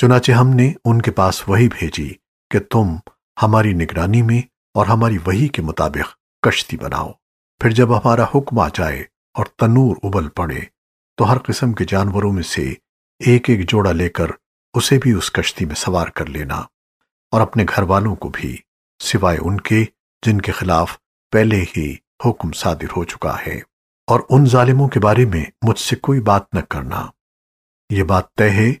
चुनाचे हमने उनके पास वही भेजी कि तुम हमारी निगरानी में और हमारी वही के मुताबिक कश्ती बनाओ। फिर जब हमारा हुक्म आ जाए और तनूर उबल पड़े तो हर किस्म के जानवरों में से एक एक जोड़ा लेकर उसे भी उस कश्ती में सवार कर लेना और अपने घर वालों को भी, सिवाय उनके, जिनके खिलाफ पहले ही हुक्म सादिर हो चुका है। और उन जालिमों के बारे में मुझसे कोई बात न करना। यह बात तय है